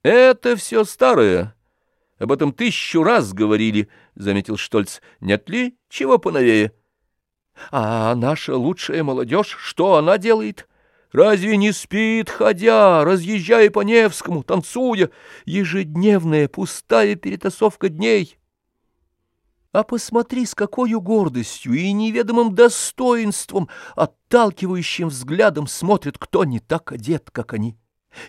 — Это все старое. Об этом тысячу раз говорили, — заметил Штольц. — Нет ли чего поновее? — А наша лучшая молодежь, что она делает? Разве не спит, ходя, разъезжая по Невскому, танцуя? Ежедневная пустая перетасовка дней. А посмотри, с какой гордостью и неведомым достоинством, отталкивающим взглядом смотрят, кто не так одет, как они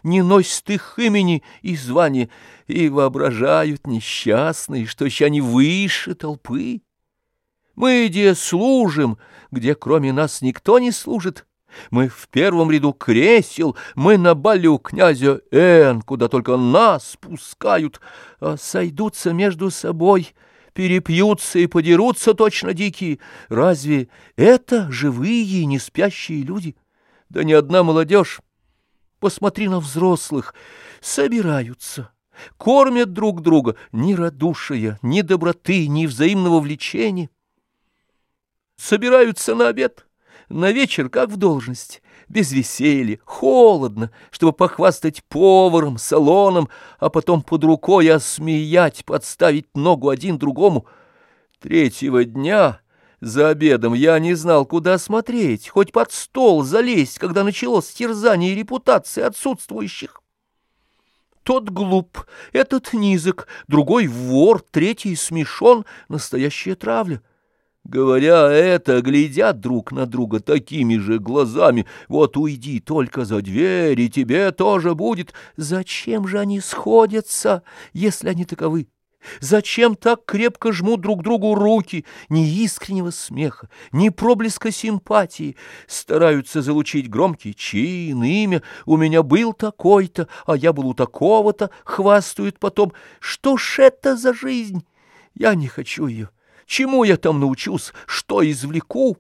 не носят их имени и звания, и воображают несчастные, что еще они выше толпы. Мы где служим, где кроме нас никто не служит, мы в первом ряду кресел, мы на балю князя Эн, куда только нас пускают, а сойдутся между собой, перепьются и подерутся точно дикие. Разве это живые, не спящие люди? Да ни одна молодежь Посмотри на взрослых. Собираются, кормят друг друга ни радушия, ни доброты, ни взаимного влечения. Собираются на обед, на вечер, как в должность, без веселья, холодно, чтобы похвастать поваром, салоном, а потом под рукой осмеять, подставить ногу один другому. Третьего дня за обедом я не знал, куда смотреть, хоть под стол залезть, когда началось терзание репутации отсутствующих. Тот глуп, этот низок, другой вор, третий смешон, настоящая травля. Говоря это, глядят друг на друга такими же глазами. Вот уйди только за дверь, и тебе тоже будет. Зачем же они сходятся, если они таковы? Зачем так крепко жмут друг другу руки? Ни искреннего смеха, ни проблеска симпатии. Стараются залучить громкий чин, имя. У меня был такой-то, а я был у такого-то, хвастают потом. Что ж это за жизнь? Я не хочу ее. Чему я там научусь? Что извлеку?